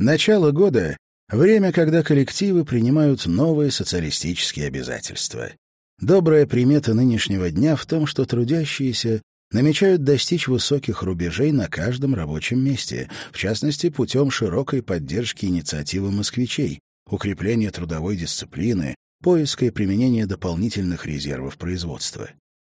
Начало года — время, когда коллективы принимают новые социалистические обязательства. Добрая примета нынешнего дня в том, что трудящиеся намечают достичь высоких рубежей на каждом рабочем месте, в частности, путем широкой поддержки инициативы москвичей, укрепления трудовой дисциплины, поиска и применения дополнительных резервов производства.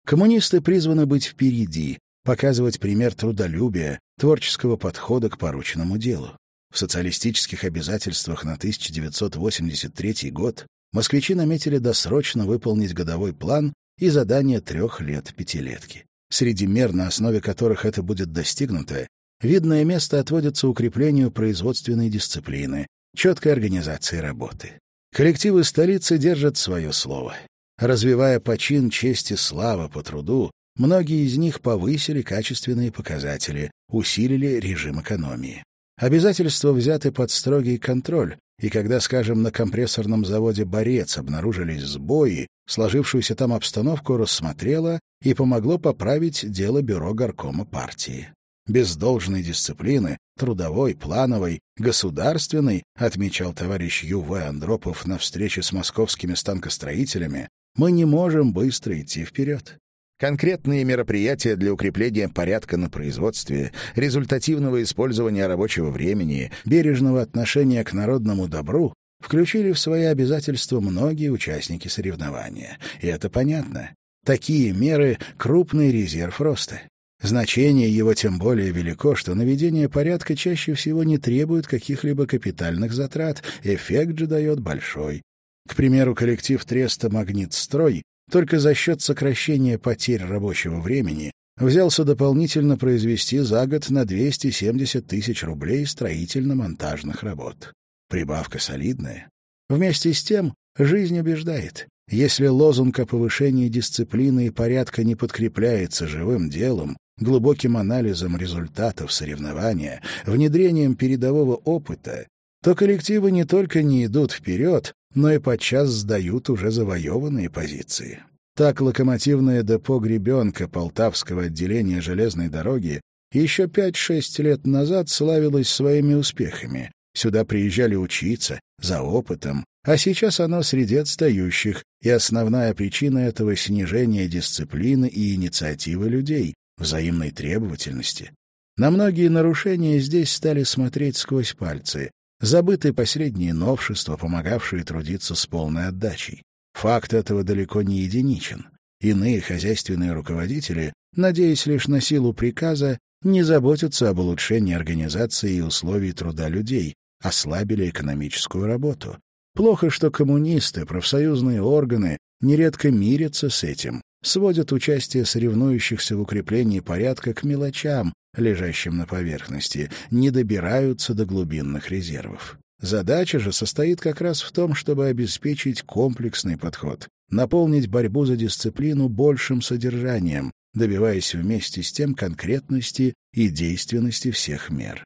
Коммунисты призваны быть впереди, показывать пример трудолюбия, творческого подхода к порученному делу. В социалистических обязательствах на 1983 год москвичи наметили досрочно выполнить годовой план и задание трех лет пятилетки. Среди мер, на основе которых это будет достигнуто, видное место отводится укреплению производственной дисциплины, четкой организации работы. Коллективы столицы держат свое слово. Развивая почин чести слава по труду, многие из них повысили качественные показатели, усилили режим экономии. Обязательства взяты под строгий контроль, и когда, скажем, на компрессорном заводе «Борец» обнаружились сбои, сложившуюся там обстановку рассмотрело и помогло поправить дело бюро горкома партии. Без должной дисциплины, трудовой, плановой, государственной, отмечал товарищ Ю.В. Андропов на встрече с московскими станкостроителями, мы не можем быстро идти вперед. Конкретные мероприятия для укрепления порядка на производстве, результативного использования рабочего времени, бережного отношения к народному добру включили в свои обязательства многие участники соревнования. И это понятно. Такие меры — крупный резерв роста. Значение его тем более велико, что наведение порядка чаще всего не требует каких-либо капитальных затрат, эффект же дает большой. К примеру, коллектив Треста «Магнитстрой» только за счет сокращения потерь рабочего времени взялся дополнительно произвести за год на 270 тысяч рублей строительно-монтажных работ. Прибавка солидная. Вместе с тем жизнь убеждает. Если лозунг о повышении дисциплины и порядка не подкрепляется живым делом, глубоким анализом результатов соревнования, внедрением передового опыта, то коллективы не только не идут вперед, но и подчас сдают уже завоеванные позиции. Так локомотивное депо «Гребенка» Полтавского отделения железной дороги еще 5-6 лет назад славилось своими успехами. Сюда приезжали учиться, за опытом, а сейчас оно среди отстающих, и основная причина этого — снижение дисциплины и инициативы людей, взаимной требовательности. На многие нарушения здесь стали смотреть сквозь пальцы, Забыты последние новшества, помогавшие трудиться с полной отдачей. Факт этого далеко не единичен. Иные хозяйственные руководители, надеясь лишь на силу приказа, не заботятся об улучшении организации и условий труда людей, ослабили экономическую работу. Плохо, что коммунисты, профсоюзные органы нередко мирятся с этим, сводят участие соревнующихся в укреплении порядка к мелочам, лежащим на поверхности, не добираются до глубинных резервов. Задача же состоит как раз в том, чтобы обеспечить комплексный подход, наполнить борьбу за дисциплину большим содержанием, добиваясь вместе с тем конкретности и действенности всех мер.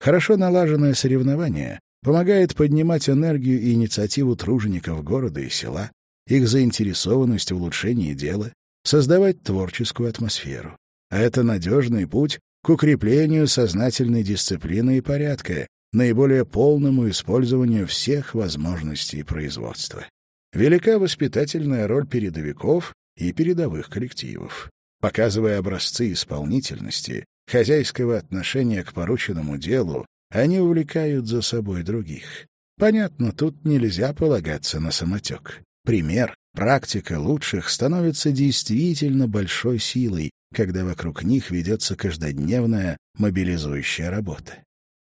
Хорошо налаженное соревнование помогает поднимать энергию и инициативу тружеников города и села, их заинтересованность в улучшении дела, создавать творческую атмосферу. А это надежный путь к укреплению сознательной дисциплины и порядка, наиболее полному использованию всех возможностей производства. Велика воспитательная роль передовиков и передовых коллективов. Показывая образцы исполнительности, хозяйского отношения к порученному делу, они увлекают за собой других. Понятно, тут нельзя полагаться на самотек. Пример, практика лучших становится действительно большой силой, когда вокруг них ведется каждодневная мобилизующая работа.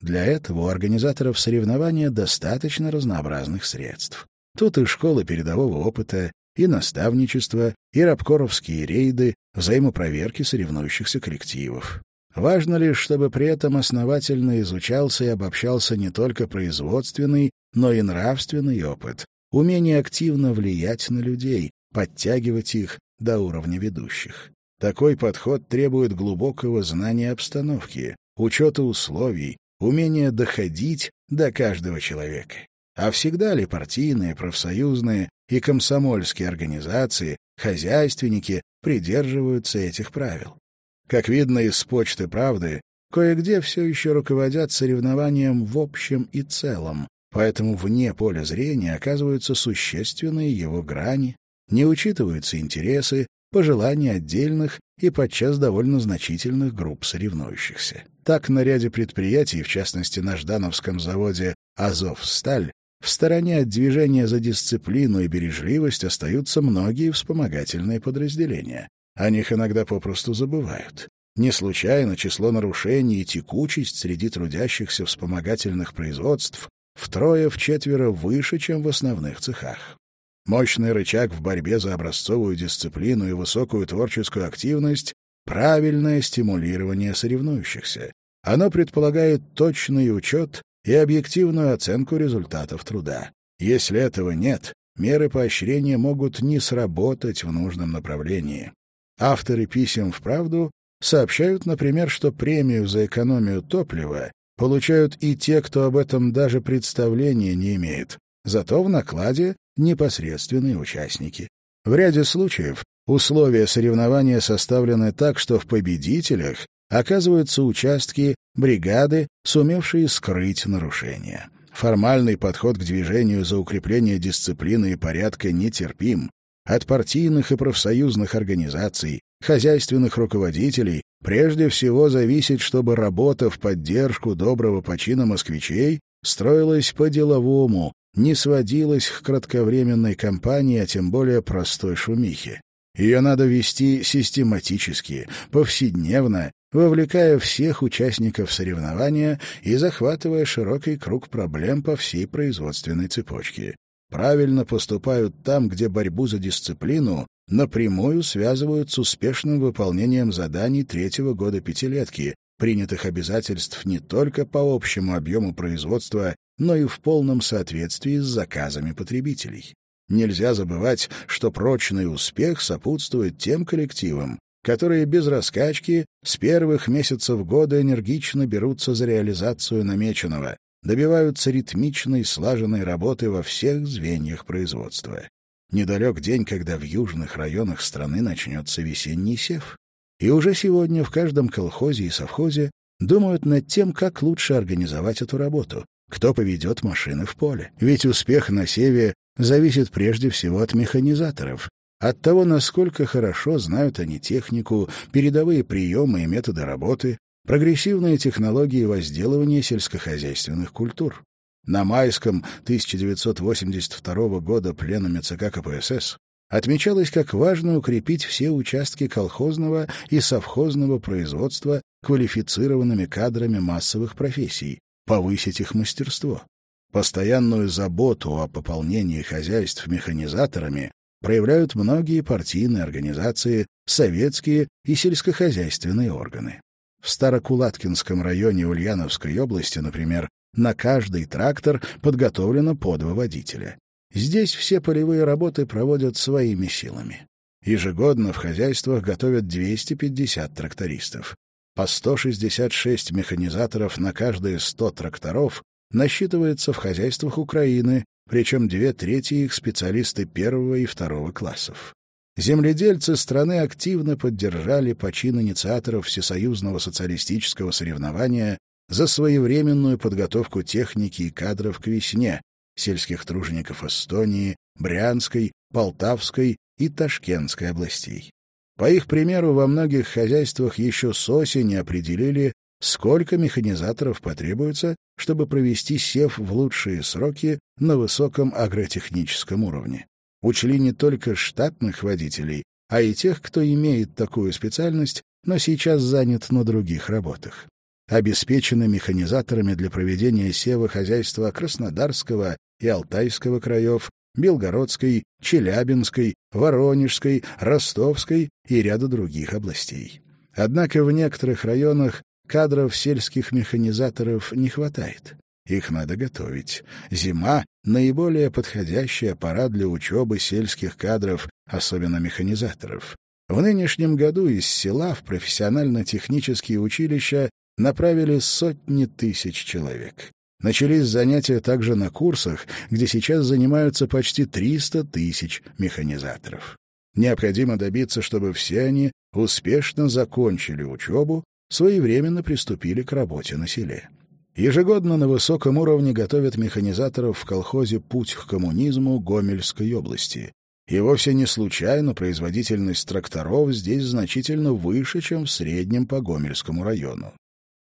Для этого у организаторов соревнования достаточно разнообразных средств. Тут и школы передового опыта, и наставничество, и рабкоровские рейды, взаимопроверки соревнующихся коллективов. Важно лишь, чтобы при этом основательно изучался и обобщался не только производственный, но и нравственный опыт, умение активно влиять на людей, подтягивать их до уровня ведущих. Такой подход требует глубокого знания обстановки, учета условий, умения доходить до каждого человека. А всегда ли партийные, профсоюзные и комсомольские организации, хозяйственники придерживаются этих правил? Как видно из почты правды, кое-где все еще руководят соревнованием в общем и целом, поэтому вне поля зрения оказываются существенные его грани, не учитываются интересы, пожелания отдельных и подчас довольно значительных групп соревнующихся. Так на ряде предприятий, в частности на Ждановском заводе «Азовсталь», в стороне от движения за дисциплину и бережливость остаются многие вспомогательные подразделения. О них иногда попросту забывают. Не случайно число нарушений и текучесть среди трудящихся вспомогательных производств втрое-вчетверо выше, чем в основных цехах. Мощный рычаг в борьбе за образцовую дисциплину и высокую творческую активность — правильное стимулирование соревнующихся. Оно предполагает точный учет и объективную оценку результатов труда. Если этого нет, меры поощрения могут не сработать в нужном направлении. Авторы писем в правду сообщают, например, что премию за экономию топлива получают и те, кто об этом даже представления не имеет, зато в накладе непосредственные участники. В ряде случаев условия соревнования составлены так, что в победителях оказываются участки, бригады, сумевшие скрыть нарушения. Формальный подход к движению за укрепление дисциплины и порядка нетерпим. От партийных и профсоюзных организаций, хозяйственных руководителей прежде всего зависит, чтобы работа в поддержку доброго почина москвичей строилась по-деловому, не сводилась к кратковременной кампании, а тем более простой шумихе. Ее надо вести систематически, повседневно, вовлекая всех участников соревнования и захватывая широкий круг проблем по всей производственной цепочке. Правильно поступают там, где борьбу за дисциплину напрямую связывают с успешным выполнением заданий третьего года пятилетки, принятых обязательств не только по общему объему производства, но и в полном соответствии с заказами потребителей. Нельзя забывать, что прочный успех сопутствует тем коллективам, которые без раскачки с первых месяцев года энергично берутся за реализацию намеченного, добиваются ритмичной, слаженной работы во всех звеньях производства. Недалек день, когда в южных районах страны начнется весенний сев. И уже сегодня в каждом колхозе и совхозе думают над тем, как лучше организовать эту работу, кто поведет машины в поле. Ведь успех на севе зависит прежде всего от механизаторов, от того, насколько хорошо знают они технику, передовые приемы и методы работы, прогрессивные технологии возделывания сельскохозяйственных культур. На майском 1982 года пленуме ЦК КПСС отмечалось, как важно укрепить все участки колхозного и совхозного производства квалифицированными кадрами массовых профессий, повысить их мастерство. Постоянную заботу о пополнении хозяйств механизаторами проявляют многие партийные организации, советские и сельскохозяйственные органы. В Старокулаткинском районе Ульяновской области, например, на каждый трактор подготовлено по два водителя. Здесь все полевые работы проводят своими силами. Ежегодно в хозяйствах готовят 250 трактористов. По 166 механизаторов на каждые 100 тракторов насчитывается в хозяйствах Украины, причем две трети их специалисты первого и второго классов. Земледельцы страны активно поддержали почин инициаторов всесоюзного социалистического соревнования за своевременную подготовку техники и кадров к весне сельских тружеников Эстонии, Брянской, Полтавской и Ташкентской областей. По их примеру, во многих хозяйствах еще с осени определили, сколько механизаторов потребуется, чтобы провести сев в лучшие сроки на высоком агротехническом уровне. Учли не только штатных водителей, а и тех, кто имеет такую специальность, но сейчас занят на других работах. Обеспечены механизаторами для проведения сева хозяйства Краснодарского и Алтайского краев, Белгородской, Челябинской, Воронежской, Ростовской и ряда других областей. Однако в некоторых районах кадров сельских механизаторов не хватает. Их надо готовить. Зима — наиболее подходящая пора для учебы сельских кадров, особенно механизаторов. В нынешнем году из села в профессионально-технические училища направили сотни тысяч человек. Начались занятия также на курсах, где сейчас занимаются почти 300 тысяч механизаторов. Необходимо добиться, чтобы все они успешно закончили учебу своевременно приступили к работе на селе. Ежегодно на высоком уровне готовят механизаторов в колхозе «Путь к коммунизму» Гомельской области. И вовсе не случайно производительность тракторов здесь значительно выше, чем в среднем по Гомельскому району.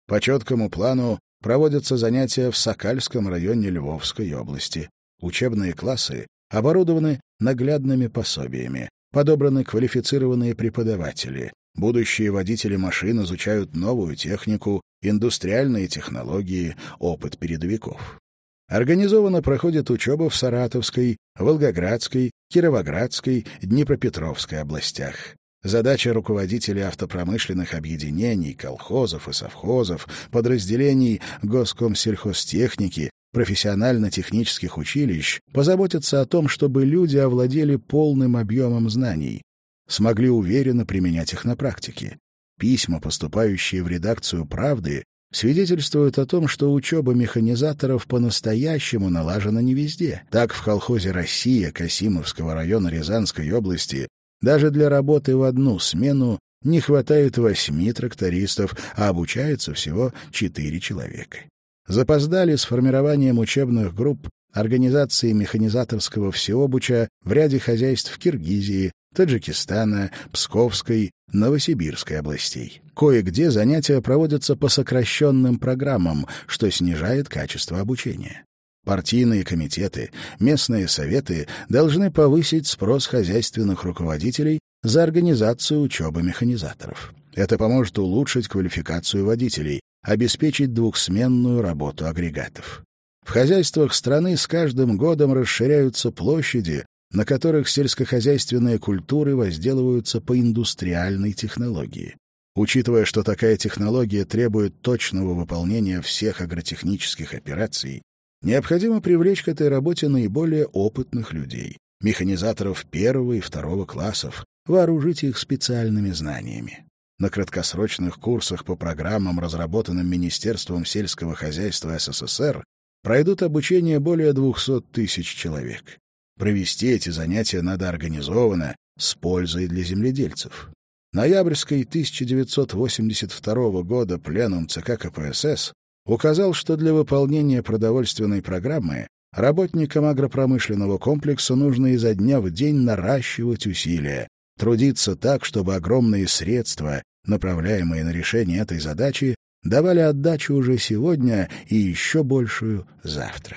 По четкому плану проводятся занятия в Сокальском районе Львовской области. Учебные классы оборудованы наглядными пособиями, подобраны квалифицированные преподаватели, будущие водители машин изучают новую технику, индустриальные технологии, опыт передовиков. Организованно проходит учеба в Саратовской, Волгоградской, Кировоградской, Днепропетровской областях. Задача руководителей автопромышленных объединений, колхозов и совхозов, подразделений госкомсельхозтехники, профессионально-технических училищ позаботиться о том, чтобы люди овладели полным объемом знаний, смогли уверенно применять их на практике. Письма, поступающие в редакцию «Правды», свидетельствуют о том, что учеба механизаторов по-настоящему налажена не везде. Так, в колхозе «Россия» Касимовского района Рязанской области даже для работы в одну смену не хватает восьми трактористов, а обучается всего четыре человека. Запоздали с формированием учебных групп организации механизаторского всеобуча в ряде хозяйств Киргизии, Таджикистана, Псковской, Новосибирской областей. Кое-где занятия проводятся по сокращенным программам, что снижает качество обучения. Партийные комитеты, местные советы должны повысить спрос хозяйственных руководителей за организацию учебы механизаторов. Это поможет улучшить квалификацию водителей, обеспечить двухсменную работу агрегатов. В хозяйствах страны с каждым годом расширяются площади, на которых сельскохозяйственные культуры возделываются по индустриальной технологии. Учитывая, что такая технология требует точного выполнения всех агротехнических операций, необходимо привлечь к этой работе наиболее опытных людей, механизаторов первого и второго классов, вооружить их специальными знаниями. На краткосрочных курсах по программам, разработанным Министерством сельского хозяйства СССР, пройдут обучение более 200 тысяч человек. Провести эти занятия надо организованно, с пользой для земледельцев. Ноябрьской 1982 года пленум ЦК КПСС указал, что для выполнения продовольственной программы работникам агропромышленного комплекса нужно изо дня в день наращивать усилия, трудиться так, чтобы огромные средства, направляемые на решение этой задачи, давали отдачу уже сегодня и еще большую завтра.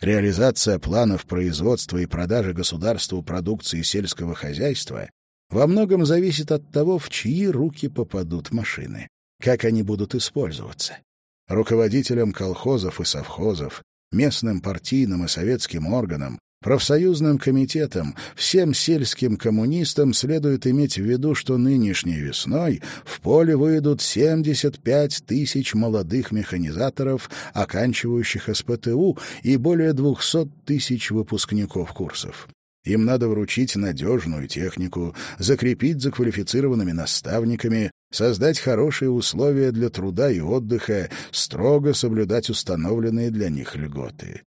Реализация планов производства и продажи государству продукции сельского хозяйства во многом зависит от того, в чьи руки попадут машины, как они будут использоваться. Руководителям колхозов и совхозов, местным партийным и советским органам Профсоюзным комитетам, всем сельским коммунистам следует иметь в виду, что нынешней весной в поле выйдут 75 тысяч молодых механизаторов, оканчивающих СПТУ, и более 200 тысяч выпускников курсов. Им надо вручить надежную технику, закрепить за квалифицированными наставниками, создать хорошие условия для труда и отдыха, строго соблюдать установленные для них льготы.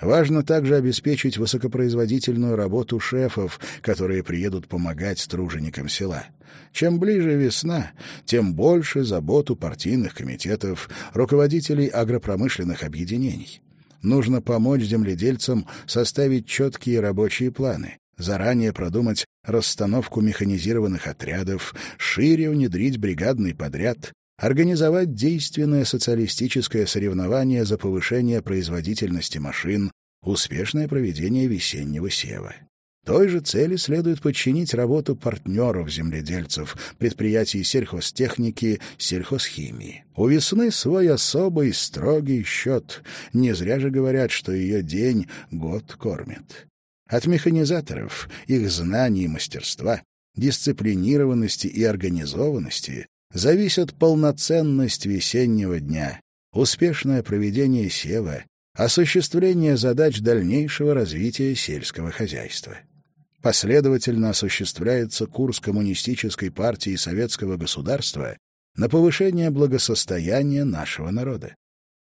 Важно также обеспечить высокопроизводительную работу шефов, которые приедут помогать труженикам села. Чем ближе весна, тем больше заботу партийных комитетов, руководителей агропромышленных объединений. Нужно помочь земледельцам составить четкие рабочие планы, заранее продумать расстановку механизированных отрядов, шире внедрить бригадный подряд, организовать действенное социалистическое соревнование за повышение производительности машин, успешное проведение весеннего сева. Той же цели следует подчинить работу партнеров-земледельцев, предприятий сельхозтехники, сельхозхимии. У весны свой особый строгий счет. Не зря же говорят, что ее день год кормит. От механизаторов, их знаний и мастерства, дисциплинированности и организованности зависит полноценность весеннего дня, успешное проведение сева, осуществление задач дальнейшего развития сельского хозяйства. Последовательно осуществляется курс коммунистической партии советского государства на повышение благосостояния нашего народа.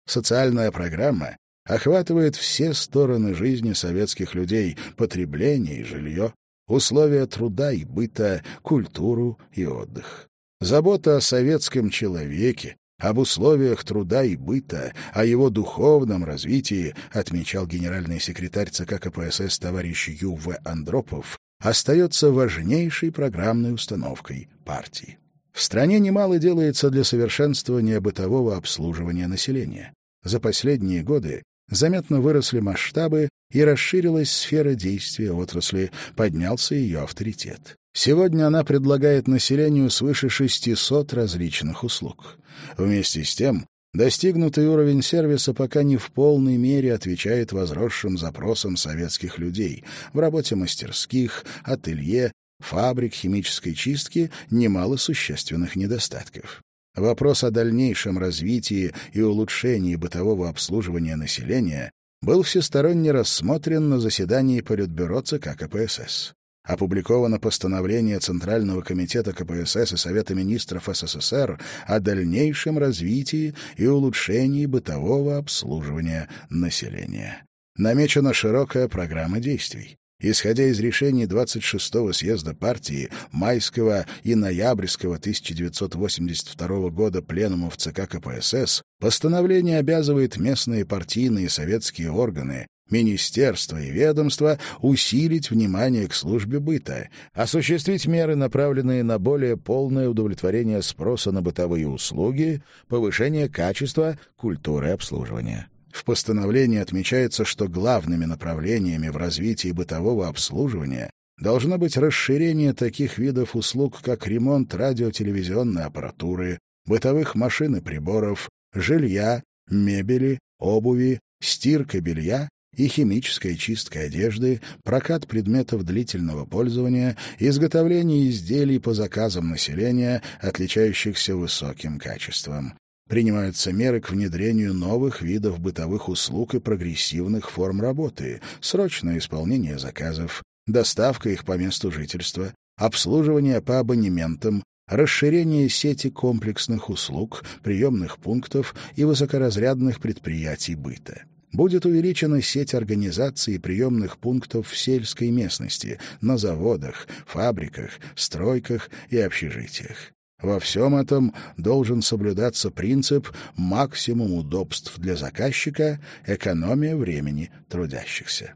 Социальная программа охватывает все стороны жизни советских людей — потребление и жилье, условия труда и быта, культуру и отдых. забота о советском человеке, об условиях труда и быта, о его духовном развитии, отмечал генеральный секретарь ЦК КПСС товарищ Ю.В. Андропов, остается важнейшей программной установкой партии. В стране немало делается для совершенствования бытового обслуживания населения. За последние годы заметно выросли масштабы и расширилась сфера действия отрасли, поднялся ее авторитет. Сегодня она предлагает населению свыше 600 различных услуг. Вместе с тем, достигнутый уровень сервиса пока не в полной мере отвечает возросшим запросам советских людей в работе мастерских, ателье, фабрик химической чистки немало существенных недостатков. Вопрос о дальнейшем развитии и улучшении бытового обслуживания населения был всесторонне рассмотрен на заседании Политбюро ЦК КПСС. Опубликовано постановление Центрального комитета КПСС и Совета министров СССР о дальнейшем развитии и улучшении бытового обслуживания населения. Намечена широкая программа действий исходя из решений 26-го съезда партии майского и ноябрьского 1982 года пленумов ЦК КПСС, постановление обязывает местные партийные и советские органы министерства и ведомства усилить внимание к службе быта, осуществить меры, направленные на более полное удовлетворение спроса на бытовые услуги, повышение качества культуры обслуживания. В постановлении отмечается, что главными направлениями в развитии бытового обслуживания должно быть расширение таких видов услуг, как ремонт радиотелевизионной аппаратуры, бытовых машин и приборов, жилья, мебели, обуви, стирка белья и химическая чистка одежды, прокат предметов длительного пользования, изготовление изделий по заказам населения, отличающихся высоким качеством. Принимаются меры к внедрению новых видов бытовых услуг и прогрессивных форм работы, срочное исполнение заказов, доставка их по месту жительства, обслуживание по абонементам, расширение сети комплексных услуг, приемных пунктов и высокоразрядных предприятий быта. Будет увеличена сеть организаций и приемных пунктов в сельской местности, на заводах, фабриках, стройках и общежитиях. Во всем этом должен соблюдаться принцип максимум удобств для заказчика, экономия времени трудящихся.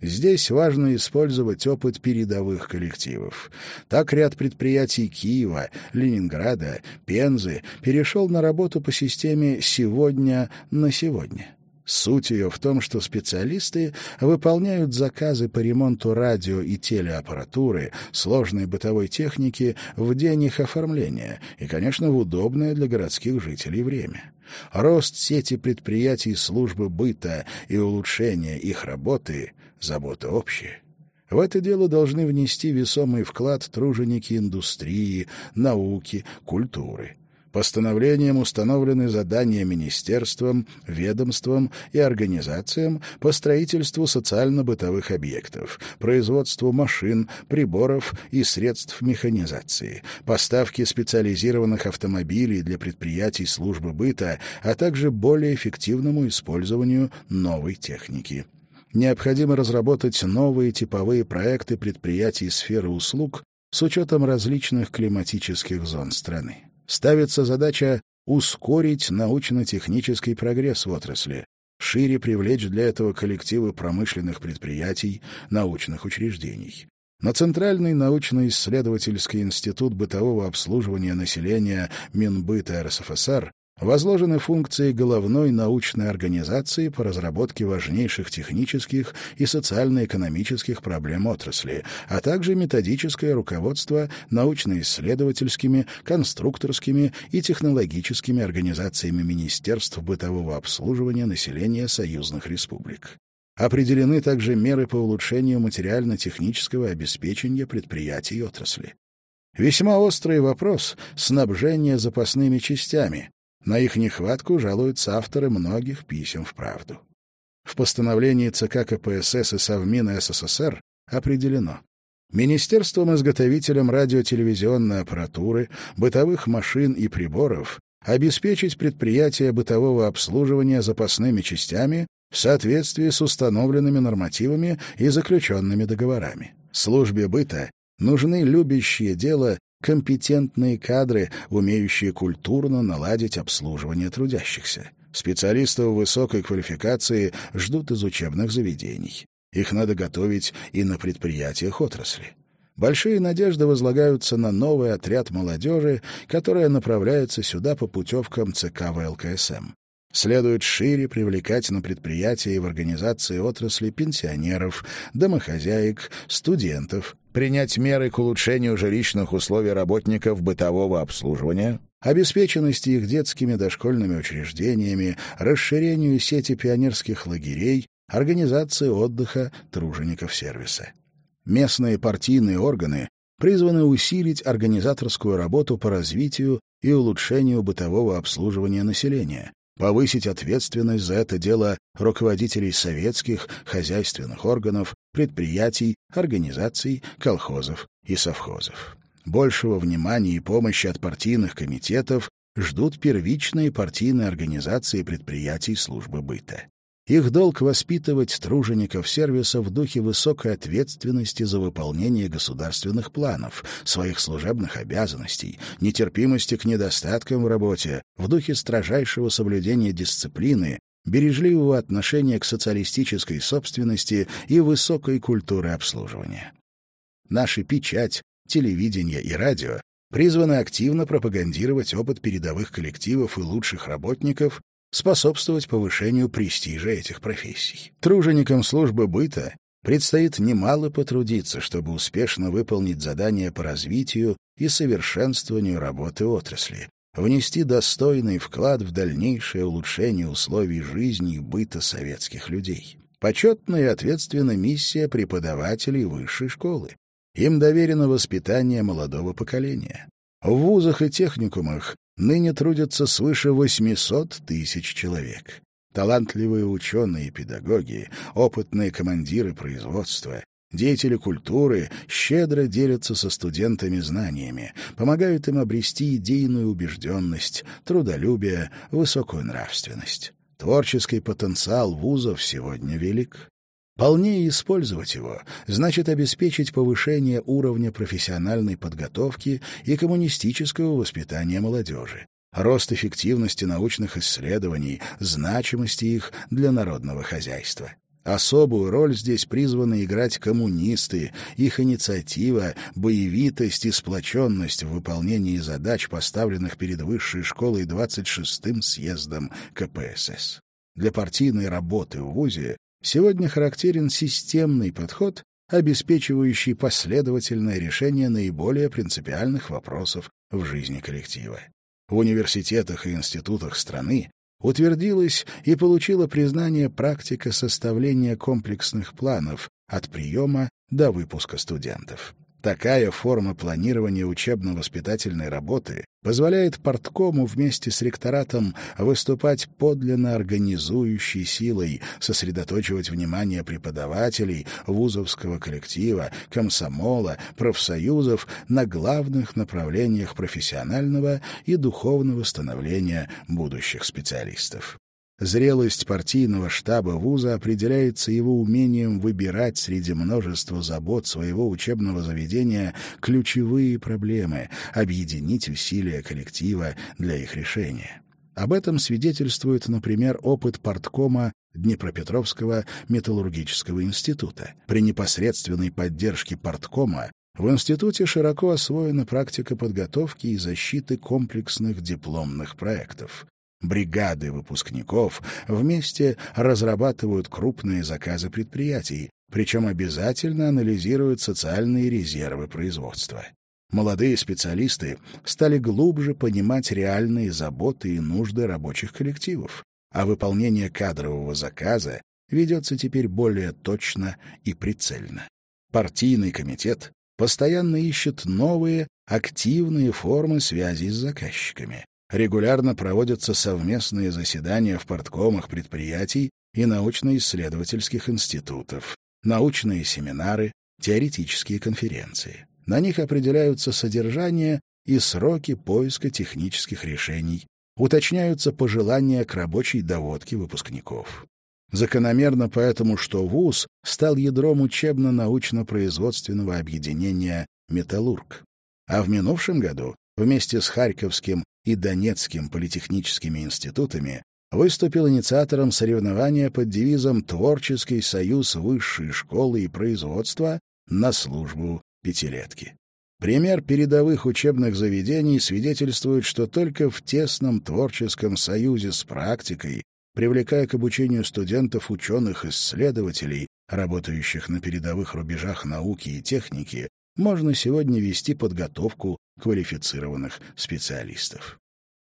Здесь важно использовать опыт передовых коллективов. Так ряд предприятий Киева, Ленинграда, Пензы перешел на работу по системе «сегодня на сегодня». Суть ее в том, что специалисты выполняют заказы по ремонту радио и телеаппаратуры, сложной бытовой техники в день их оформления и, конечно, в удобное для городских жителей время. Рост сети предприятий службы быта и улучшение их работы — забота общая. В это дело должны внести весомый вклад труженики индустрии, науки, культуры. Постановлением установлены задания министерствам, ведомствам и организациям по строительству социально-бытовых объектов, производству машин, приборов и средств механизации, поставке специализированных автомобилей для предприятий службы быта, а также более эффективному использованию новой техники. Необходимо разработать новые типовые проекты предприятий сферы услуг с учетом различных климатических зон страны ставится задача ускорить научно-технический прогресс в отрасли, шире привлечь для этого коллективы промышленных предприятий, научных учреждений. На Центральный научно-исследовательский институт бытового обслуживания населения Минбыта РСФСР возложены функции головной научной организации по разработке важнейших технических и социально-экономических проблем отрасли, а также методическое руководство научно-исследовательскими, конструкторскими и технологическими организациями Министерств бытового обслуживания населения союзных республик. Определены также меры по улучшению материально-технического обеспечения предприятий отрасли. Весьма острый вопрос — снабжение запасными частями, на их нехватку жалуются авторы многих писем в правду. В постановлении ЦК КПСС и Совмина СССР определено Министерством-изготовителем радиотелевизионной аппаратуры, бытовых машин и приборов обеспечить предприятия бытового обслуживания запасными частями в соответствии с установленными нормативами и заключенными договорами. Службе быта нужны любящие дело компетентные кадры, умеющие культурно наладить обслуживание трудящихся. Специалистов высокой квалификации ждут из учебных заведений. Их надо готовить и на предприятиях отрасли. Большие надежды возлагаются на новый отряд молодежи, которая направляется сюда по путевкам ЦК ВЛКСМ. Следует шире привлекать на предприятия и в организации отрасли пенсионеров, домохозяек, студентов, принять меры к улучшению жилищных условий работников бытового обслуживания, обеспеченности их детскими дошкольными учреждениями, расширению сети пионерских лагерей, организации отдыха тружеников сервиса. Местные партийные органы призваны усилить организаторскую работу по развитию и улучшению бытового обслуживания населения, повысить ответственность за это дело руководителей советских хозяйственных органов, предприятий, организаций, колхозов и совхозов. Большего внимания и помощи от партийных комитетов ждут первичные партийные организации предприятий службы быта. Их долг — воспитывать тружеников сервиса в духе высокой ответственности за выполнение государственных планов, своих служебных обязанностей, нетерпимости к недостаткам в работе, в духе строжайшего соблюдения дисциплины, бережливого отношения к социалистической собственности и высокой культуры обслуживания. Наша печать, телевидение и радио призваны активно пропагандировать опыт передовых коллективов и лучших работников способствовать повышению престижа этих профессий. Труженикам службы быта предстоит немало потрудиться, чтобы успешно выполнить задания по развитию и совершенствованию работы отрасли, внести достойный вклад в дальнейшее улучшение условий жизни и быта советских людей. Почетная и ответственная миссия преподавателей высшей школы. Им доверено воспитание молодого поколения. В вузах и техникумах ныне трудятся свыше 800 тысяч человек. Талантливые ученые и педагоги, опытные командиры производства, деятели культуры щедро делятся со студентами знаниями, помогают им обрести идейную убежденность, трудолюбие, высокую нравственность. Творческий потенциал вузов сегодня велик. Полнее использовать его значит обеспечить повышение уровня профессиональной подготовки и коммунистического воспитания молодежи, рост эффективности научных исследований, значимости их для народного хозяйства. Особую роль здесь призваны играть коммунисты, их инициатива, боевитость и сплоченность в выполнении задач, поставленных перед Высшей школой 26-м съездом КПСС. Для партийной работы в ВУЗе Сегодня характерен системный подход, обеспечивающий последовательное решение наиболее принципиальных вопросов в жизни коллектива. В университетах и институтах страны утвердилась и получила признание практика составления комплексных планов от приема до выпуска студентов. Такая форма планирования учебно-воспитательной работы позволяет порткому вместе с ректоратом выступать подлинно организующей силой, сосредоточивать внимание преподавателей, вузовского коллектива, комсомола, профсоюзов на главных направлениях профессионального и духовного становления будущих специалистов. Зрелость партийного штаба вуза определяется его умением выбирать среди множества забот своего учебного заведения ключевые проблемы, объединить усилия коллектива для их решения. Об этом свидетельствует, например, опыт парткома Днепропетровского металлургического института. При непосредственной поддержке парткома в институте широко освоена практика подготовки и защиты комплексных дипломных проектов бригады выпускников вместе разрабатывают крупные заказы предприятий, причем обязательно анализируют социальные резервы производства. Молодые специалисты стали глубже понимать реальные заботы и нужды рабочих коллективов, а выполнение кадрового заказа ведется теперь более точно и прицельно. Партийный комитет постоянно ищет новые, активные формы связи с заказчиками. Регулярно проводятся совместные заседания в порткомах предприятий и научно-исследовательских институтов, научные семинары, теоретические конференции. На них определяются содержание и сроки поиска технических решений, уточняются пожелания к рабочей доводке выпускников. Закономерно поэтому, что ВУЗ стал ядром учебно-научно-производственного объединения «Металлург». а в минувшем году вместе с Харьковским и Донецким политехническими институтами выступил инициатором соревнования под девизом «Творческий союз высшей школы и производства на службу пятилетки». Пример передовых учебных заведений свидетельствует, что только в тесном творческом союзе с практикой, привлекая к обучению студентов ученых-исследователей, работающих на передовых рубежах науки и техники, можно сегодня вести подготовку квалифицированных специалистов.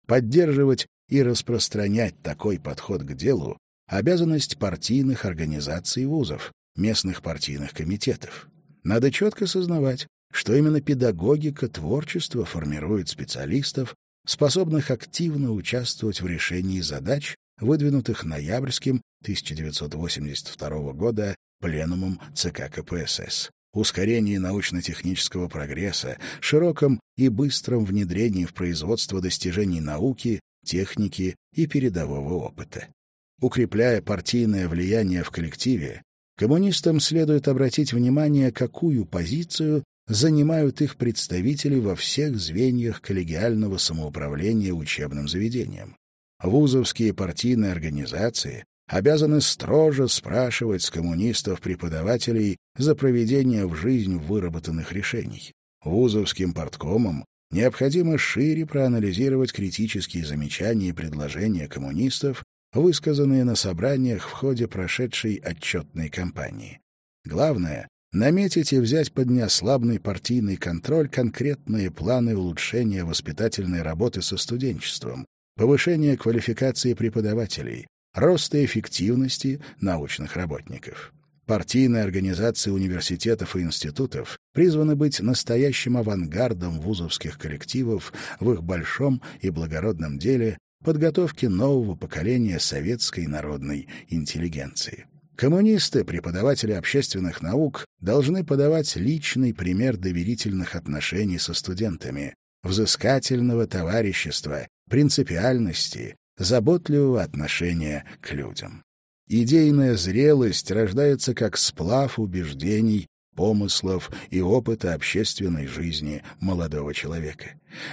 Поддерживать и распространять такой подход к делу — обязанность партийных организаций вузов, местных партийных комитетов. Надо четко сознавать, что именно педагогика творчества формирует специалистов, способных активно участвовать в решении задач, выдвинутых ноябрьским 1982 года Пленумом ЦК КПСС, ускорении научно-технического прогресса, широком и быстром внедрении в производство достижений науки, техники и передового опыта. Укрепляя партийное влияние в коллективе, коммунистам следует обратить внимание, какую позицию занимают их представители во всех звеньях коллегиального самоуправления учебным заведением. Вузовские партийные организации обязаны строже спрашивать с коммунистов-преподавателей за проведение в жизнь выработанных решений. Вузовским порткомам необходимо шире проанализировать критические замечания и предложения коммунистов, высказанные на собраниях в ходе прошедшей отчетной кампании. Главное наметить и взять под неослабный партийный контроль конкретные планы улучшения воспитательной работы со студенчеством, повышения квалификации преподавателей, роста эффективности научных работников. Партийные организации университетов и институтов призваны быть настоящим авангардом вузовских коллективов в их большом и благородном деле подготовки нового поколения советской народной интеллигенции. Коммунисты, преподаватели общественных наук, должны подавать личный пример доверительных отношений со студентами, взыскательного товарищества, принципиальности, заботливого отношения к людям. Идейная зрелость рождается как сплав убеждений, помыслов и опыта общественной жизни молодого человека.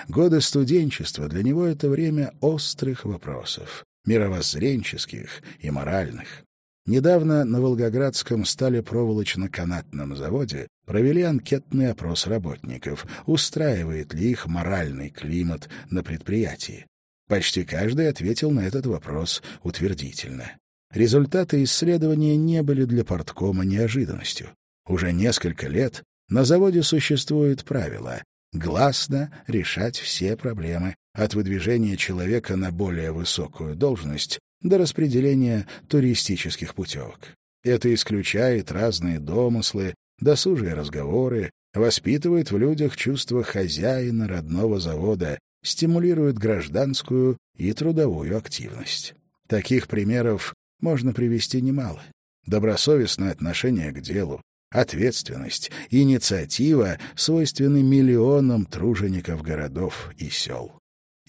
Годы студенчества для него — это время острых вопросов, мировоззренческих и моральных. Недавно на Волгоградском сталепроволочно-канатном заводе провели анкетный опрос работников, устраивает ли их моральный климат на предприятии. Почти каждый ответил на этот вопрос утвердительно. Результаты исследования не были для порткома неожиданностью. Уже несколько лет на заводе существует правило гласно решать все проблемы от выдвижения человека на более высокую должность до распределения туристических путевок. Это исключает разные домыслы, досужие разговоры, воспитывает в людях чувство хозяина родного завода, стимулирует гражданскую и трудовую активность. Таких примеров можно привести немало. Добросовестное отношение к делу, ответственность, инициатива свойственны миллионам тружеников городов и сел.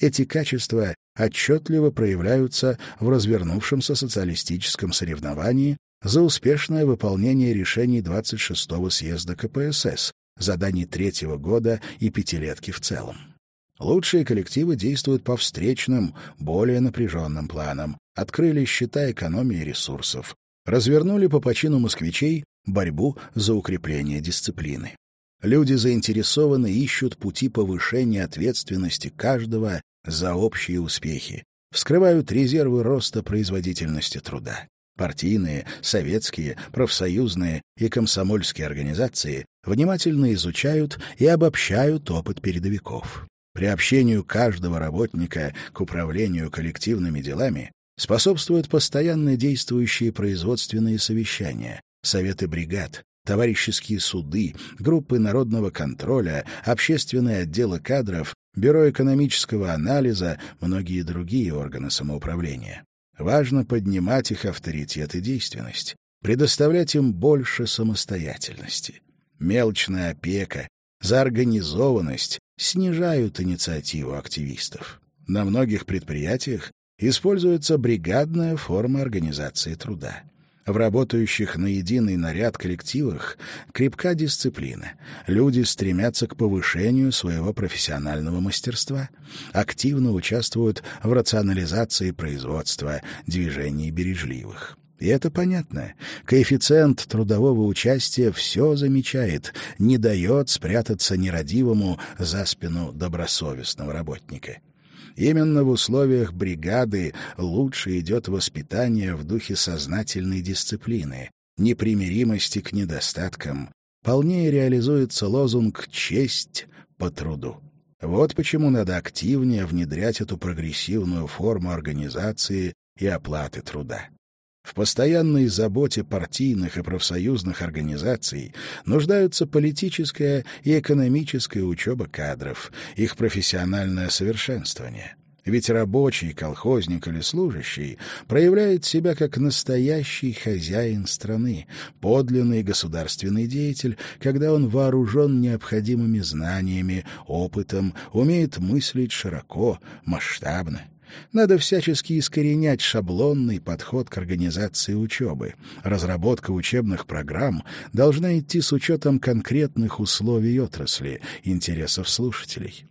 Эти качества отчетливо проявляются в развернувшемся социалистическом соревновании за успешное выполнение решений 26-го съезда КПСС, заданий третьего года и пятилетки в целом. Лучшие коллективы действуют по встречным, более напряженным планам, открыли счета экономии ресурсов, развернули по почину москвичей борьбу за укрепление дисциплины. Люди заинтересованы ищут пути повышения ответственности каждого за общие успехи, вскрывают резервы роста производительности труда. Партийные, советские, профсоюзные и комсомольские организации внимательно изучают и обобщают опыт передовиков. Приобщению каждого работника к управлению коллективными делами способствуют постоянно действующие производственные совещания, советы бригад, товарищеские суды, группы народного контроля, общественные отделы кадров, бюро экономического анализа, многие другие органы самоуправления. Важно поднимать их авторитет и действенность, предоставлять им больше самостоятельности. Мелочная опека, заорганизованность снижают инициативу активистов. На многих предприятиях используется бригадная форма организации труда. В работающих на единый наряд коллективах крепка дисциплина. Люди стремятся к повышению своего профессионального мастерства, активно участвуют в рационализации производства, движений бережливых. И это понятно. Коэффициент трудового участия все замечает, не дает спрятаться нерадивому за спину добросовестного работника. Именно в условиях бригады лучше идет воспитание в духе сознательной дисциплины, непримиримости к недостаткам. Полнее реализуется лозунг «честь по труду». Вот почему надо активнее внедрять эту прогрессивную форму организации и оплаты труда. В постоянной заботе партийных и профсоюзных организаций нуждаются политическая и экономическая учеба кадров, их профессиональное совершенствование. Ведь рабочий, колхозник или служащий проявляет себя как настоящий хозяин страны, подлинный государственный деятель, когда он вооружен необходимыми знаниями, опытом, умеет мыслить широко, масштабно. Надо всячески искоренять шаблонный подход к организации учебы. Разработка учебных программ должна идти с учетом конкретных условий отрасли, интересов слушателей.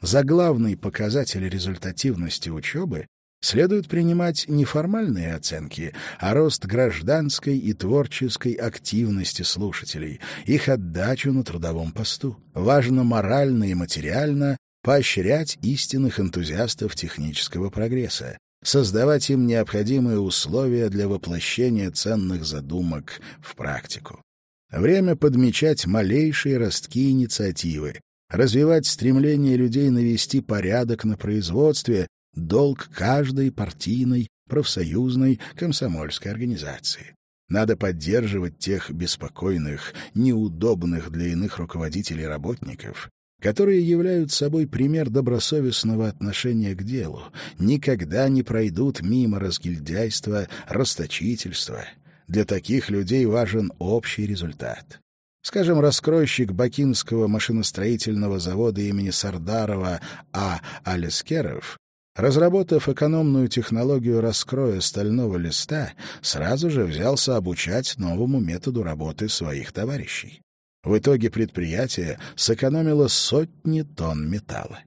За главный показатель результативности учебы следует принимать не формальные оценки, а рост гражданской и творческой активности слушателей, их отдачу на трудовом посту. Важно морально и материально поощрять истинных энтузиастов технического прогресса, создавать им необходимые условия для воплощения ценных задумок в практику. Время подмечать малейшие ростки инициативы, развивать стремление людей навести порядок на производстве, долг каждой партийной, профсоюзной, комсомольской организации. Надо поддерживать тех беспокойных, неудобных для иных руководителей работников, которые являются собой пример добросовестного отношения к делу, никогда не пройдут мимо разгильдяйства, расточительства. Для таких людей важен общий результат. Скажем, раскройщик Бакинского машиностроительного завода имени Сардарова А. Алискеров, разработав экономную технологию раскроя стального листа, сразу же взялся обучать новому методу работы своих товарищей. В итоге предприятие сэкономило сотни тонн металла.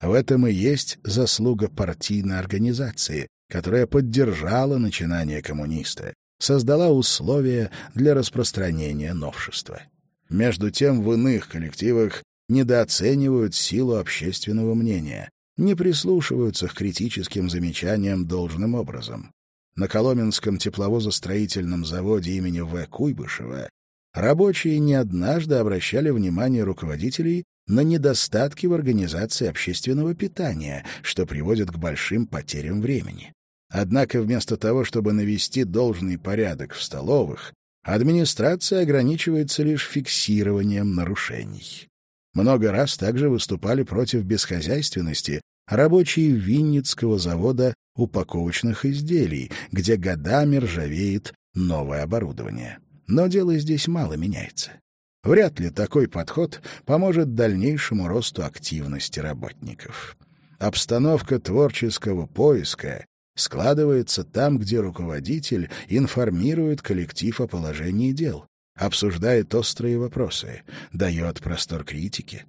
В этом и есть заслуга партийной организации, которая поддержала начинание коммуниста, создала условия для распространения новшества. Между тем, в иных коллективах недооценивают силу общественного мнения, не прислушиваются к критическим замечаниям должным образом. На Коломенском тепловозостроительном заводе имени В. Куйбышева рабочие не однажды обращали внимание руководителей на недостатки в организации общественного питания, что приводит к большим потерям времени. Однако вместо того, чтобы навести должный порядок в столовых, администрация ограничивается лишь фиксированием нарушений. Много раз также выступали против бесхозяйственности рабочие Винницкого завода упаковочных изделий, где годами ржавеет новое оборудование. Но дело здесь мало меняется. Вряд ли такой подход поможет дальнейшему росту активности работников. Обстановка творческого поиска складывается там, где руководитель информирует коллектив о положении дел, обсуждает острые вопросы, дает простор критике.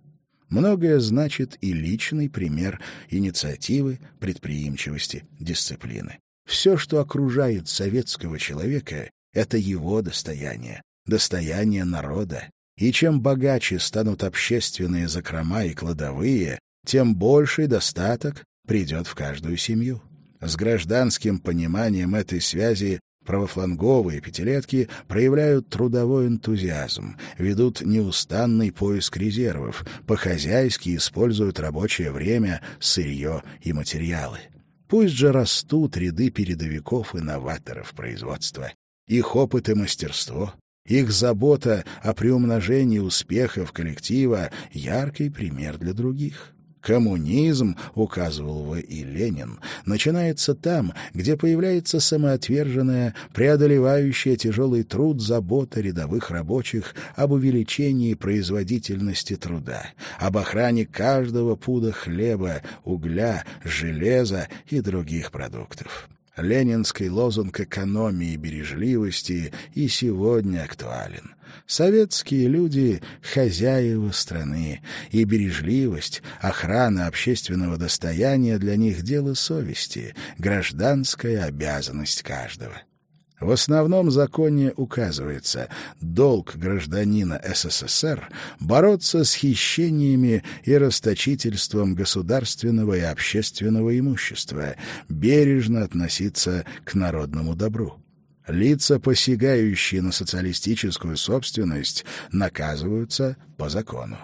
Многое значит и личный пример инициативы, предприимчивости, дисциплины. Все, что окружает советского человека, это его достояние, достояние народа. И чем богаче станут общественные закрома и кладовые, тем больший достаток придет в каждую семью. С гражданским пониманием этой связи правофланговые пятилетки проявляют трудовой энтузиазм, ведут неустанный поиск резервов, по-хозяйски используют рабочее время, сырье и материалы. Пусть же растут ряды передовиков и новаторов производства их опыт и мастерство, их забота о приумножении успехов коллектива — яркий пример для других. Коммунизм, указывал В. и Ленин, начинается там, где появляется самоотверженная, преодолевающая тяжелый труд забота рядовых рабочих об увеличении производительности труда, об охране каждого пуда хлеба, угля, железа и других продуктов. Ленинский лозунг экономии и бережливости и сегодня актуален. Советские люди — хозяева страны, и бережливость, охрана общественного достояния для них — дело совести, гражданская обязанность каждого. В основном законе указывается долг гражданина СССР бороться с хищениями и расточительством государственного и общественного имущества, бережно относиться к народному добру. Лица, посягающие на социалистическую собственность, наказываются по закону.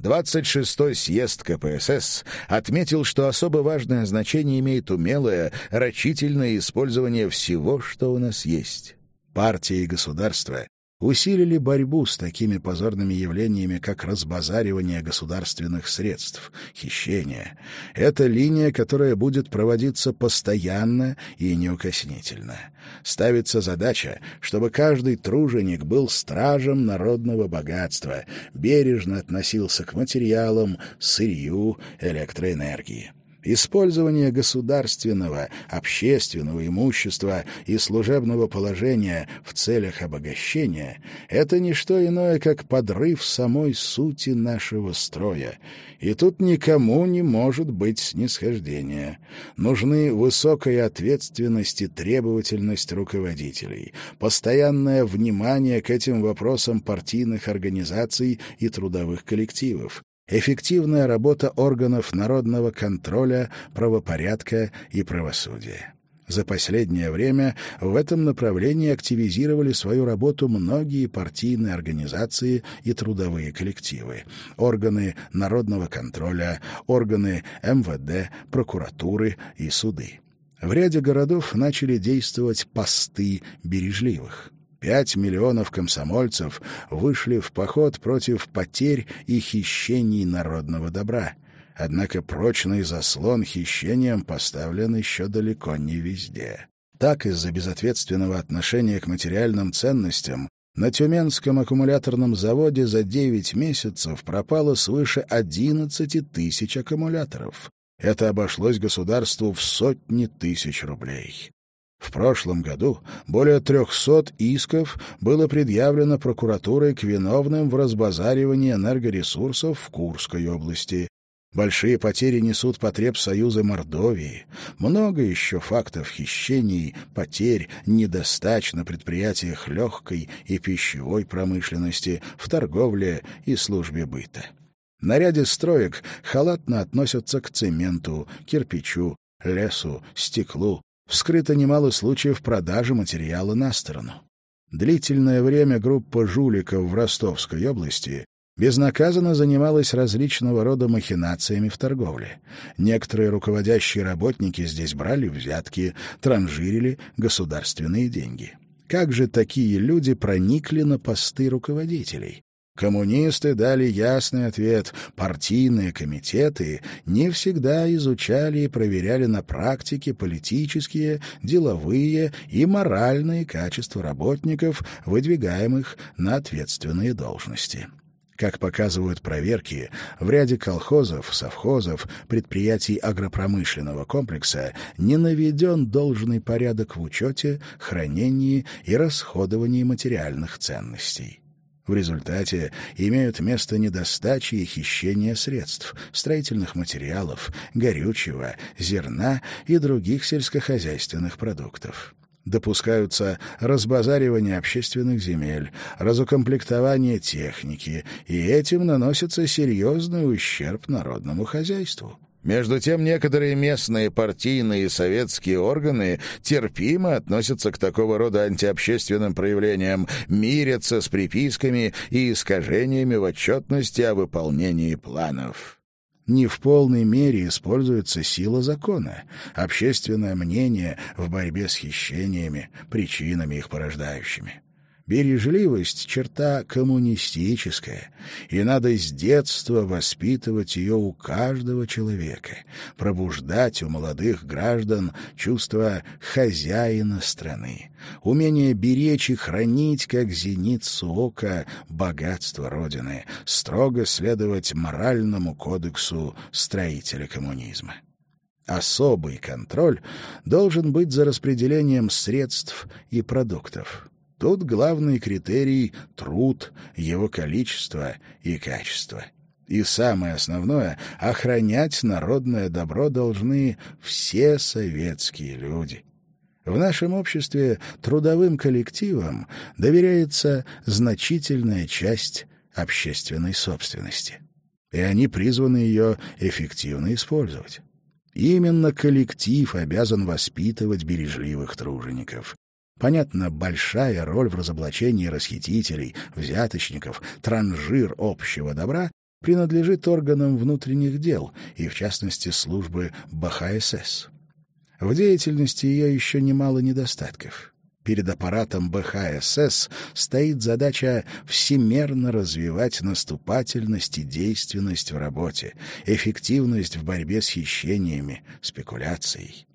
26-й съезд КПСС отметил, что особо важное значение имеет умелое, рачительное использование всего, что у нас есть. Партия и государство усилили борьбу с такими позорными явлениями, как разбазаривание государственных средств, хищение. Это линия, которая будет проводиться постоянно и неукоснительно. Ставится задача, чтобы каждый труженик был стражем народного богатства, бережно относился к материалам, сырью, электроэнергии. Использование государственного, общественного имущества и служебного положения в целях обогащения — это не что иное, как подрыв самой сути нашего строя. И тут никому не может быть снисхождения. Нужны высокая ответственность и требовательность руководителей, постоянное внимание к этим вопросам партийных организаций и трудовых коллективов, эффективная работа органов народного контроля, правопорядка и правосудия. За последнее время в этом направлении активизировали свою работу многие партийные организации и трудовые коллективы, органы народного контроля, органы МВД, прокуратуры и суды. В ряде городов начали действовать посты бережливых. Пять миллионов комсомольцев вышли в поход против потерь и хищений народного добра. Однако прочный заслон хищениям поставлен еще далеко не везде. Так, из-за безответственного отношения к материальным ценностям на Тюменском аккумуляторном заводе за 9 месяцев пропало свыше 11 тысяч аккумуляторов. Это обошлось государству в сотни тысяч рублей. В прошлом году более 300 исков было предъявлено прокуратурой к виновным в разбазаривании энергоресурсов в Курской области. Большие потери несут потребсоюзы Мордовии. Много еще фактов хищений, потерь, недостач на предприятиях легкой и пищевой промышленности, в торговле и службе быта. На ряде строек халатно относятся к цементу, кирпичу, лесу, стеклу, вскрыто немало случаев продажи материала на сторону. Длительное время группа жуликов в Ростовской области безнаказанно занималась различного рода махинациями в торговле. Некоторые руководящие работники здесь брали взятки, транжирили государственные деньги. Как же такие люди проникли на посты руководителей? Коммунисты дали ясный ответ. Партийные комитеты не всегда изучали и проверяли на практике политические, деловые и моральные качества работников, выдвигаемых на ответственные должности. Как показывают проверки, в ряде колхозов, совхозов, предприятий агропромышленного комплекса не наведен должный порядок в учете, хранении и расходовании материальных ценностей. В результате имеют место недостачи и хищения средств, строительных материалов, горючего, зерна и других сельскохозяйственных продуктов. Допускаются разбазаривание общественных земель, разукомплектование техники, и этим наносится серьезный ущерб народному хозяйству. Между тем, некоторые местные партийные и советские органы терпимо относятся к такого рода антиобщественным проявлениям, мирятся с приписками и искажениями в отчетности о выполнении планов. Не в полной мере используется сила закона, общественное мнение в борьбе с хищениями, причинами их порождающими. Бережливость — черта коммунистическая, и надо с детства воспитывать ее у каждого человека, пробуждать у молодых граждан чувство хозяина страны, умение беречь и хранить, как зеницу ока, богатство Родины, строго следовать моральному кодексу строителя коммунизма. Особый контроль должен быть за распределением средств и продуктов. Тут главный критерий — труд, его количество и качество. И самое основное — охранять народное добро должны все советские люди. В нашем обществе трудовым коллективам доверяется значительная часть общественной собственности. И они призваны ее эффективно использовать. Именно коллектив обязан воспитывать бережливых тружеников. Понятно, большая роль в разоблачении расхитителей, взяточников, транжир общего добра принадлежит органам внутренних дел и, в частности, службы БХСС. В деятельности ее еще немало недостатков. Перед аппаратом БХСС стоит задача всемерно развивать наступательность и действенность в работе, эффективность в борьбе с хищениями, спекуляцией.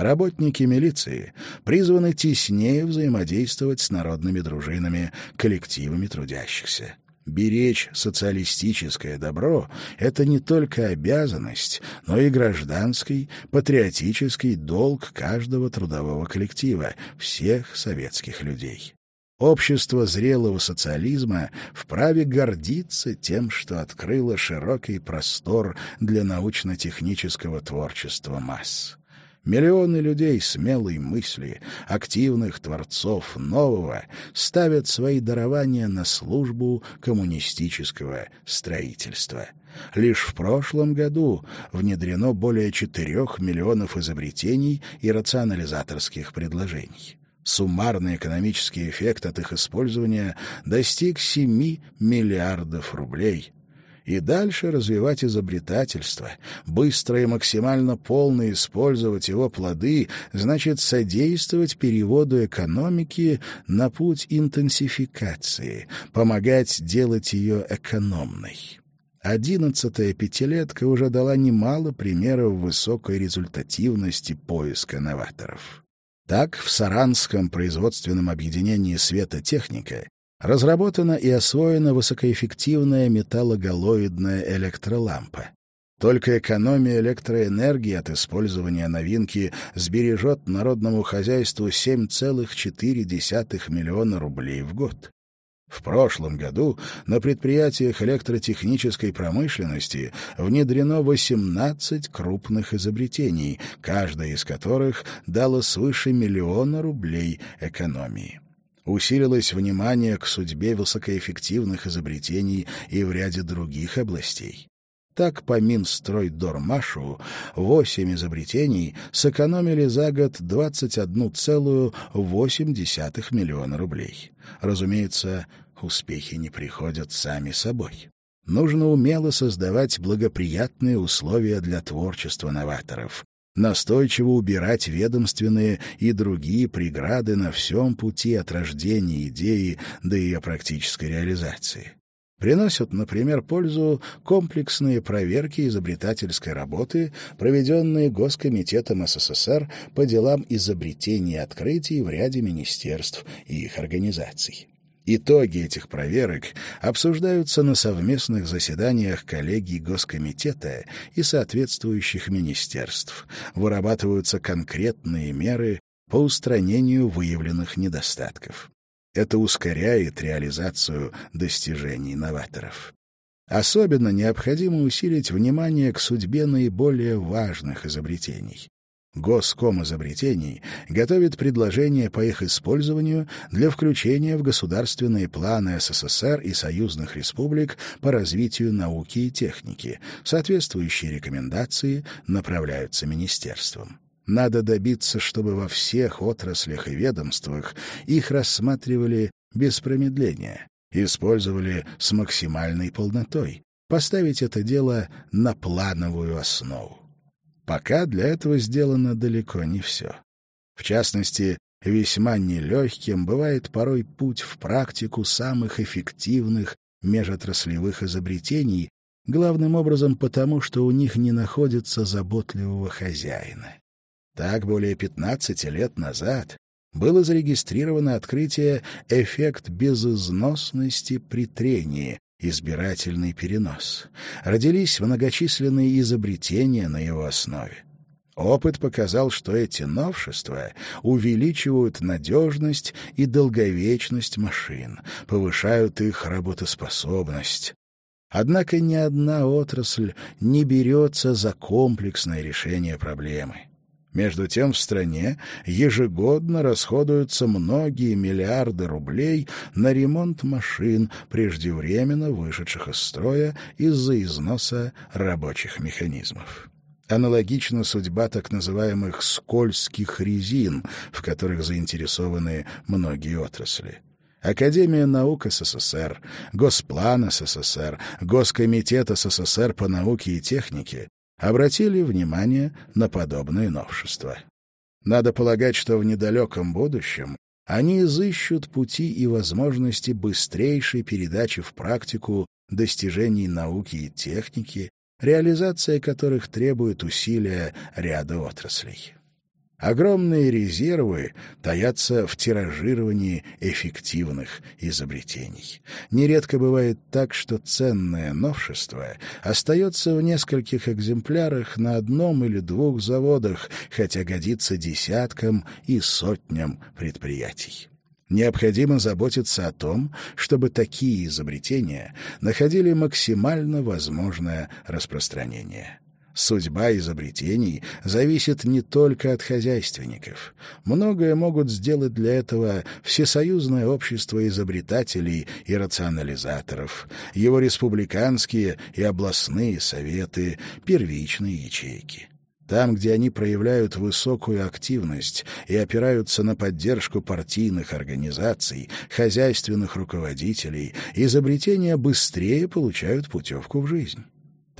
Работники милиции призваны теснее взаимодействовать с народными дружинами, коллективами трудящихся. Беречь социалистическое добро — это не только обязанность, но и гражданский, патриотический долг каждого трудового коллектива, всех советских людей. Общество зрелого социализма вправе гордиться тем, что открыло широкий простор для научно-технического творчества масс. Миллионы людей смелой мысли, активных творцов нового, ставят свои дарования на службу коммунистического строительства. Лишь в прошлом году внедрено более четырех миллионов изобретений и рационализаторских предложений. Суммарный экономический эффект от их использования достиг 7 миллиардов рублей – и дальше развивать изобретательство, быстро и максимально полно использовать его плоды, значит содействовать переводу экономики на путь интенсификации, помогать делать ее экономной. Одиннадцатая пятилетка уже дала немало примеров высокой результативности поиска новаторов. Так, в Саранском производственном объединении «Светотехника» Разработана и освоена высокоэффективная металлогалоидная электролампа. Только экономия электроэнергии от использования новинки сбережет народному хозяйству 7,4 миллиона рублей в год. В прошлом году на предприятиях электротехнической промышленности внедрено 18 крупных изобретений, каждая из которых дала свыше миллиона рублей экономии усилилось внимание к судьбе высокоэффективных изобретений и в ряде других областей. Так, по Минстройдормашу, восемь изобретений сэкономили за год 21,8 миллиона рублей. Разумеется, успехи не приходят сами собой. Нужно умело создавать благоприятные условия для творчества новаторов, настойчиво убирать ведомственные и другие преграды на всем пути от рождения идеи до ее практической реализации. Приносят, например, пользу комплексные проверки изобретательской работы, проведенные Госкомитетом СССР по делам изобретений и открытий в ряде министерств и их организаций. Итоги этих проверок обсуждаются на совместных заседаниях коллегий Госкомитета и соответствующих министерств. Вырабатываются конкретные меры по устранению выявленных недостатков. Это ускоряет реализацию достижений новаторов. Особенно необходимо усилить внимание к судьбе наиболее важных изобретений. Госком изобретений готовит предложения по их использованию для включения в государственные планы СССР и союзных республик по развитию науки и техники. Соответствующие рекомендации направляются министерством. Надо добиться, чтобы во всех отраслях и ведомствах их рассматривали без промедления, использовали с максимальной полнотой, поставить это дело на плановую основу. Пока для этого сделано далеко не все. В частности, весьма нелегким бывает порой путь в практику самых эффективных межотраслевых изобретений, главным образом потому, что у них не находится заботливого хозяина. Так, более 15 лет назад было зарегистрировано открытие «эффект безызносности при трении», избирательный перенос. Родились многочисленные изобретения на его основе. Опыт показал, что эти новшества увеличивают надежность и долговечность машин, повышают их работоспособность. Однако ни одна отрасль не берется за комплексное решение проблемы. Между тем в стране ежегодно расходуются многие миллиарды рублей на ремонт машин, преждевременно вышедших из строя из-за износа рабочих механизмов. Аналогична судьба так называемых «скользких резин», в которых заинтересованы многие отрасли. Академия наук СССР, Госплан СССР, Госкомитет СССР по науке и технике обратили внимание на подобные новшества. Надо полагать, что в недалеком будущем они изыщут пути и возможности быстрейшей передачи в практику достижений науки и техники, реализация которых требует усилия ряда отраслей. Огромные резервы таятся в тиражировании эффективных изобретений. Нередко бывает так, что ценное новшество остается в нескольких экземплярах на одном или двух заводах, хотя годится десяткам и сотням предприятий. Необходимо заботиться о том, чтобы такие изобретения находили максимально возможное распространение. Судьба изобретений зависит не только от хозяйственников. Многое могут сделать для этого Всесоюзное общество изобретателей и рационализаторов, его республиканские и областные советы, первичные ячейки. Там, где они проявляют высокую активность и опираются на поддержку партийных организаций, хозяйственных руководителей, изобретения быстрее получают путевку в жизнь.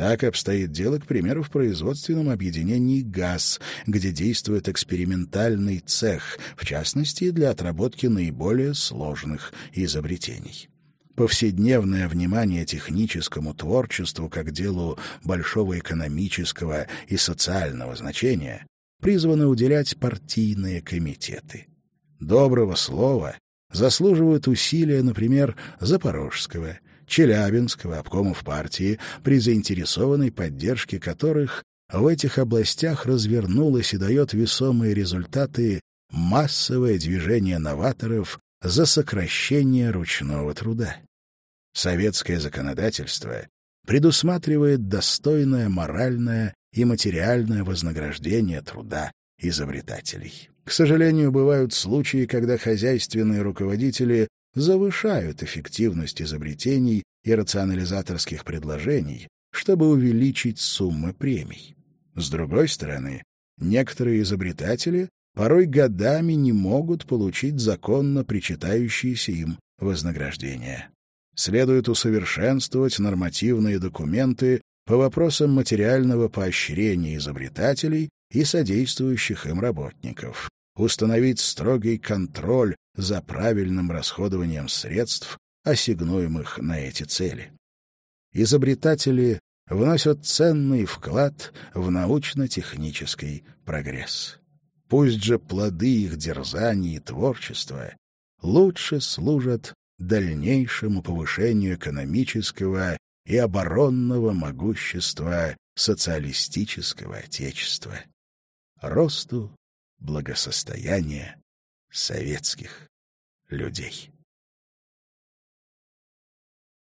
Так обстоит дело, к примеру, в производственном объединении «ГАЗ», где действует экспериментальный цех, в частности, для отработки наиболее сложных изобретений. Повседневное внимание техническому творчеству как делу большого экономического и социального значения призваны уделять партийные комитеты. Доброго слова заслуживают усилия, например, Запорожского, Челябинского обкомов партии, при заинтересованной поддержке которых в этих областях развернулось и дает весомые результаты массовое движение новаторов за сокращение ручного труда. Советское законодательство предусматривает достойное моральное и материальное вознаграждение труда изобретателей. К сожалению, бывают случаи, когда хозяйственные руководители завышают эффективность изобретений и рационализаторских предложений, чтобы увеличить суммы премий. С другой стороны, некоторые изобретатели порой годами не могут получить законно причитающиеся им вознаграждения. Следует усовершенствовать нормативные документы по вопросам материального поощрения изобретателей и содействующих им работников, установить строгий контроль за правильным расходованием средств, ассигнуемых на эти цели. Изобретатели вносят ценный вклад в научно-технический прогресс. Пусть же плоды их дерзаний и творчества лучше служат дальнейшему повышению экономического и оборонного могущества социалистического Отечества, росту благосостояния советских людей.